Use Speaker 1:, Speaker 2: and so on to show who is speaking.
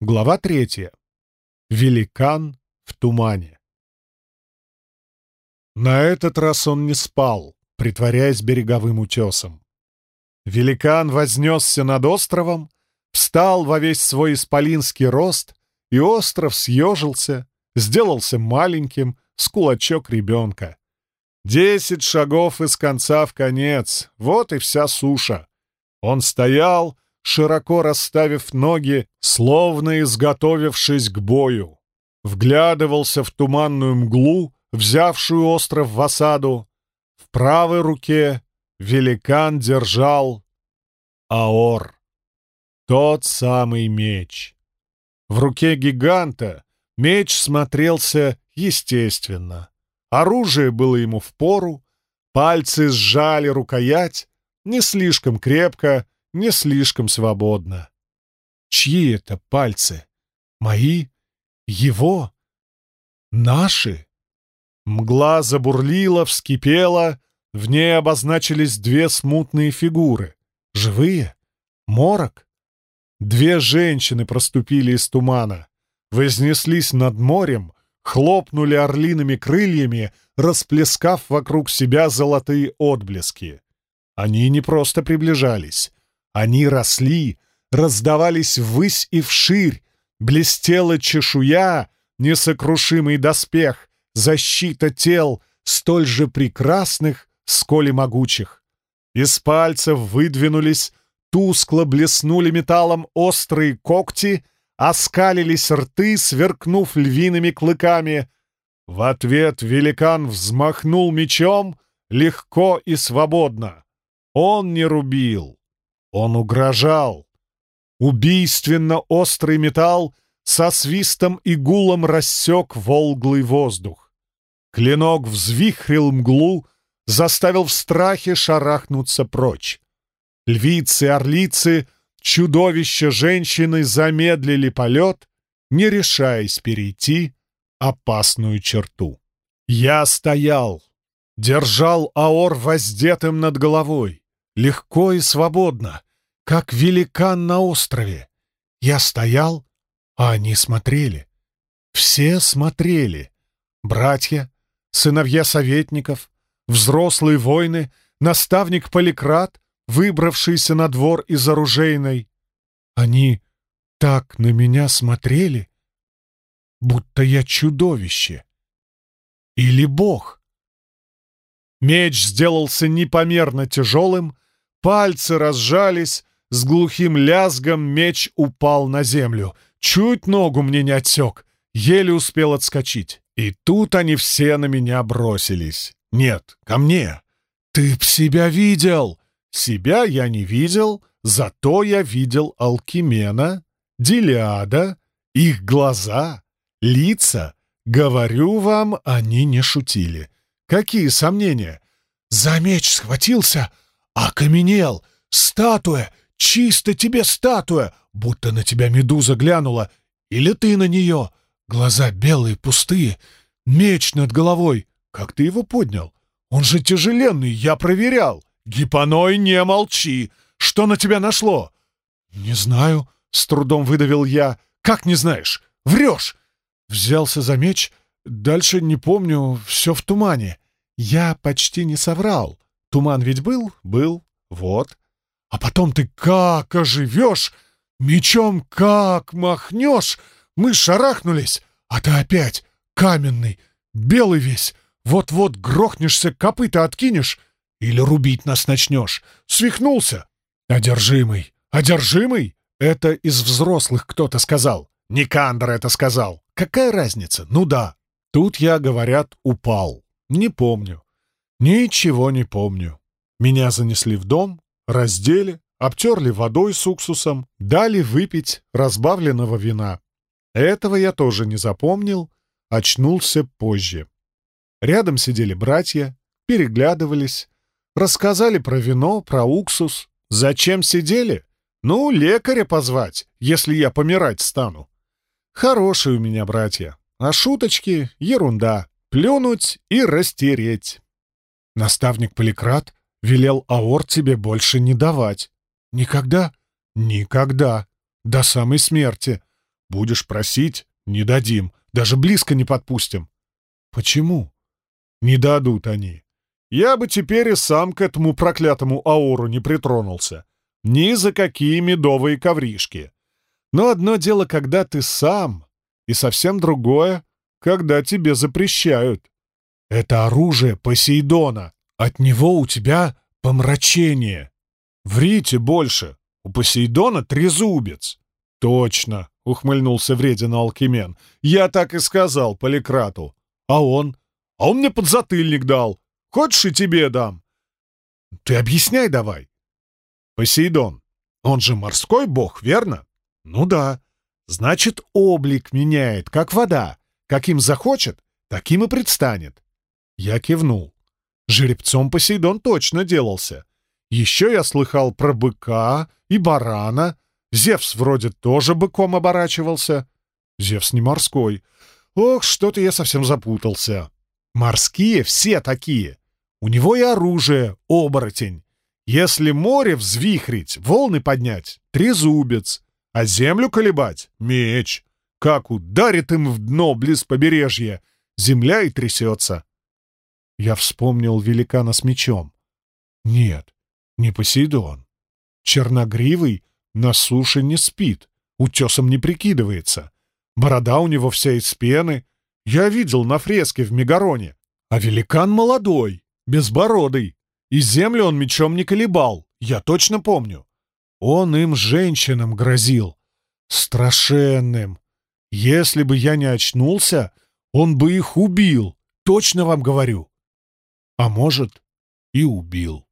Speaker 1: Глава третья. Великан в тумане. На этот раз он не спал, притворяясь береговым утесом. Великан вознесся над островом, встал во весь свой исполинский рост, и остров съежился, сделался маленьким, с кулачок ребенка. Десять шагов из конца в конец, вот и вся суша. Он стоял, широко расставив ноги, словно изготовившись к бою. Вглядывался в туманную мглу, взявшую остров в осаду. В правой руке великан держал аор, тот самый меч. В руке гиганта меч смотрелся естественно. Оружие было ему впору, пальцы сжали рукоять, не слишком крепко, не слишком свободно. Чьи это пальцы? Мои? Его? Наши? Мгла забурлила, вскипела, в ней обозначились две смутные фигуры. Живые? Морок? Две женщины проступили из тумана, вознеслись над морем, хлопнули орлиными крыльями, расплескав вокруг себя золотые отблески. Они не просто приближались, они росли, раздавались ввысь и вширь, блестела чешуя, несокрушимый доспех, защита тел, столь же прекрасных, сколь и могучих. Из пальцев выдвинулись, тускло блеснули металлом острые когти, оскалились рты, сверкнув львиными клыками. В ответ великан взмахнул мечом легко и свободно. Он не рубил, он угрожал. Убийственно острый металл со свистом и гулом рассек волглый воздух. Клинок взвихрил мглу, заставил в страхе шарахнуться прочь. Львицы, орлицы, чудовища женщины замедлили полет, не решаясь перейти опасную черту. Я стоял, держал аор воздетым над головой легко и свободно, как великан на острове. Я стоял, а они смотрели. Все смотрели. Братья, сыновья советников, взрослые воины, наставник Поликрат, выбравшийся на двор из оружейной. Они так на меня смотрели, будто я чудовище. Или бог. Меч сделался непомерно тяжелым, Пальцы разжались, с глухим лязгом меч упал на землю. Чуть ногу мне не отсек, еле успел отскочить. И тут они все на меня бросились. Нет, ко мне. Ты б себя видел! Себя я не видел, зато я видел Алкимена, Дилиада, их глаза, лица. Говорю вам, они не шутили. Какие сомнения? За меч схватился — Окаменел! Статуя! Чисто тебе статуя! Будто на тебя медуза глянула. Или ты на нее. Глаза белые, пустые. Меч над головой. Как ты его поднял? Он же тяжеленный, я проверял. Гипоной, не молчи. Что на тебя нашло? Не знаю, с трудом выдавил я. Как не знаешь? Врешь! Взялся за меч. Дальше не помню, все в тумане. Я почти не соврал. Туман ведь был? Был. Вот. А потом ты как оживешь, мечом как махнешь. Мы шарахнулись, а ты опять каменный, белый весь. Вот-вот грохнешься, копыта откинешь или рубить нас начнешь. Свихнулся. Одержимый. Одержимый? Это из взрослых кто-то сказал. Никандр это сказал. Какая разница? Ну да. Тут я, говорят, упал. Не помню. Ничего не помню. Меня занесли в дом, раздели, обтерли водой с уксусом, дали выпить разбавленного вина. Этого я тоже не запомнил, очнулся позже. Рядом сидели братья, переглядывались, рассказали про вино, про уксус. Зачем сидели? Ну, лекаря позвать, если я помирать стану. Хорошие у меня братья, а шуточки — ерунда. Плюнуть и растереть. Наставник Поликрат велел Аор тебе больше не давать. Никогда? Никогда. До самой смерти. Будешь просить — не дадим, даже близко не подпустим. Почему? Не дадут они. Я бы теперь и сам к этому проклятому ауру не притронулся. Ни за какие медовые ковришки. Но одно дело, когда ты сам, и совсем другое, когда тебе запрещают. Это оружие Посейдона. От него у тебя помрачение. Врите больше. У Посейдона трезубец. Точно, ухмыльнулся вреден Алкимен. Я так и сказал Поликрату. А он? А он мне подзатыльник дал. Хочешь, и тебе дам. Ты объясняй давай. Посейдон. Он же морской бог, верно? Ну да. Значит, облик меняет, как вода. Каким захочет, таким и предстанет. Я кивнул. Жеребцом Посейдон точно делался. Еще я слыхал про быка и барана. Зевс вроде тоже быком оборачивался. Зевс не морской. Ох, что-то я совсем запутался. Морские все такие. У него и оружие — оборотень. Если море взвихрить, волны поднять — трезубец, а землю колебать — меч. Как ударит им в дно близ побережья, земля и трясется. Я вспомнил великана с мечом. Нет, не Посейдон. Черногривый на суше не спит, утесом не прикидывается. Борода у него вся из пены. Я видел на фреске в Мегароне. А великан молодой, безбородый. И землю он мечом не колебал, я точно помню. Он им женщинам грозил. Страшенным. Если бы я не очнулся, он бы их убил. Точно вам говорю. А может, и убил.